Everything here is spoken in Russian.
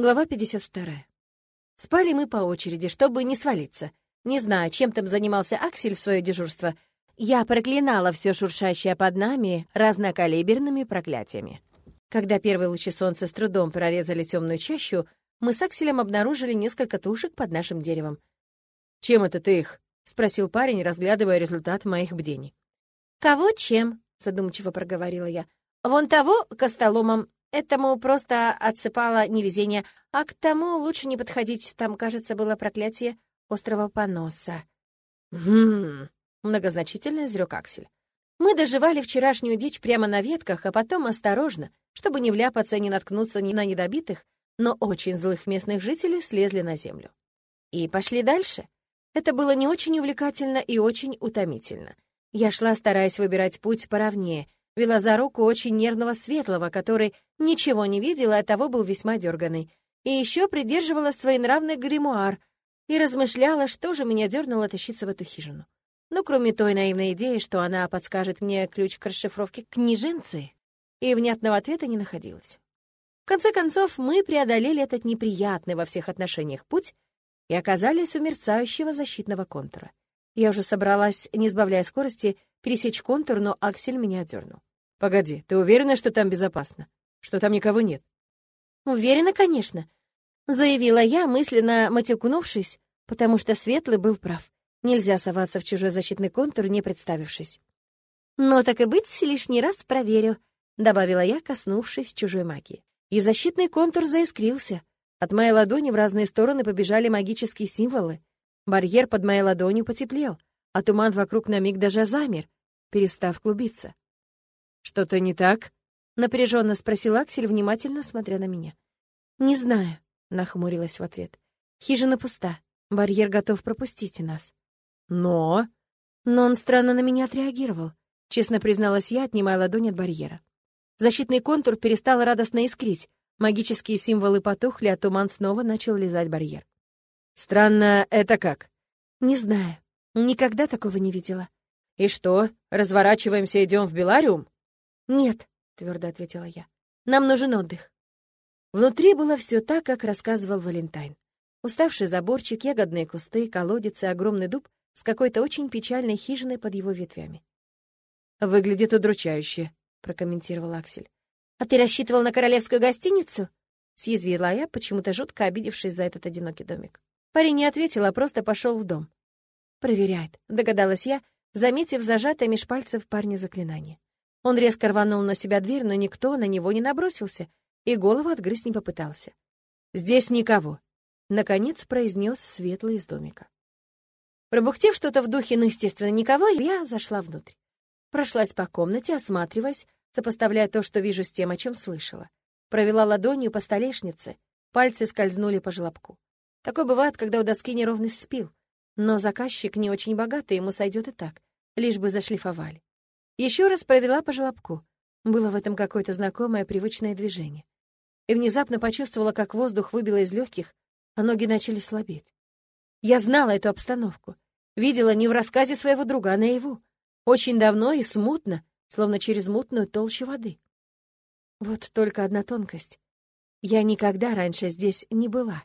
Глава 52. Спали мы по очереди, чтобы не свалиться. Не знаю, чем там занимался Аксель в свое дежурство. Я проклинала все шуршащее под нами разнокалиберными проклятиями. Когда первые лучи солнца с трудом прорезали темную чащу, мы с Акселем обнаружили несколько тушек под нашим деревом. «Чем это ты их?» — спросил парень, разглядывая результат моих бдений. «Кого чем?» — задумчиво проговорила я. «Вон того костоломом Этому просто отсыпало невезение, а к тому лучше не подходить, там, кажется, было проклятие острого поноса. «Хм...» — многозначительно изрек Аксель. Мы доживали вчерашнюю дичь прямо на ветках, а потом осторожно, чтобы не вляпаться и не наткнуться ни на недобитых, но очень злых местных жителей слезли на землю. И пошли дальше. Это было не очень увлекательно и очень утомительно. Я шла, стараясь выбирать путь поровнее — вела за руку очень нервного светлого, который ничего не видел и оттого был весьма дерганый. И еще придерживала своенравный гримуар и размышляла, что же меня дернуло тащиться в эту хижину. Ну, кроме той наивной идеи, что она подскажет мне ключ к расшифровке книженцы, и внятного ответа не находилось. В конце концов, мы преодолели этот неприятный во всех отношениях путь и оказались у мерцающего защитного контура. Я уже собралась, не сбавляя скорости, пересечь контур, но Аксель меня дернул. «Погоди, ты уверена, что там безопасно? Что там никого нет?» «Уверена, конечно», — заявила я, мысленно матюкнувшись, потому что Светлый был прав. Нельзя соваться в чужой защитный контур, не представившись. «Но так и быть, лишний раз проверю», — добавила я, коснувшись чужой магии. И защитный контур заискрился. От моей ладони в разные стороны побежали магические символы. Барьер под моей ладонью потеплел, а туман вокруг на миг даже замер, перестав клубиться. «Что-то не так?» — напряженно спросил Аксель, внимательно смотря на меня. «Не знаю», — нахмурилась в ответ. «Хижина пуста. Барьер готов пропустить нас». «Но...» «Но он странно на меня отреагировал», — честно призналась я, отнимая ладонь от барьера. Защитный контур перестал радостно искрить, магические символы потухли, а туман снова начал лизать барьер. «Странно, это как?» «Не знаю. Никогда такого не видела». «И что, разворачиваемся, идем в Белариум?» «Нет», — твердо ответила я. «Нам нужен отдых». Внутри было все так, как рассказывал Валентайн. Уставший заборчик, ягодные кусты, колодец и огромный дуб с какой-то очень печальной хижиной под его ветвями. «Выглядит удручающе», — прокомментировал Аксель. «А ты рассчитывал на королевскую гостиницу?» — съязвила я, почему-то жутко обидевшись за этот одинокий домик. Парень не ответил, а просто пошел в дом. «Проверяет», — догадалась я, заметив зажатое меж пальцев парня заклинание. Он резко рванул на себя дверь, но никто на него не набросился и голову отгрызть не попытался. «Здесь никого», — наконец произнес светлый из домика. Пробухтев что-то в духе, ну, естественно, никого, я зашла внутрь. Прошлась по комнате, осматриваясь, сопоставляя то, что вижу с тем, о чем слышала. Провела ладонью по столешнице, пальцы скользнули по желобку. Такое бывает, когда у доски неровность спил. Но заказчик не очень богатый, ему сойдет и так, лишь бы зашлифовали. Еще раз провела по желобку. Было в этом какое-то знакомое привычное движение. И внезапно почувствовала, как воздух выбило из легких, а ноги начали слабеть. Я знала эту обстановку. Видела не в рассказе своего друга, а наяву. Очень давно и смутно, словно через мутную толщу воды. Вот только одна тонкость. Я никогда раньше здесь не была.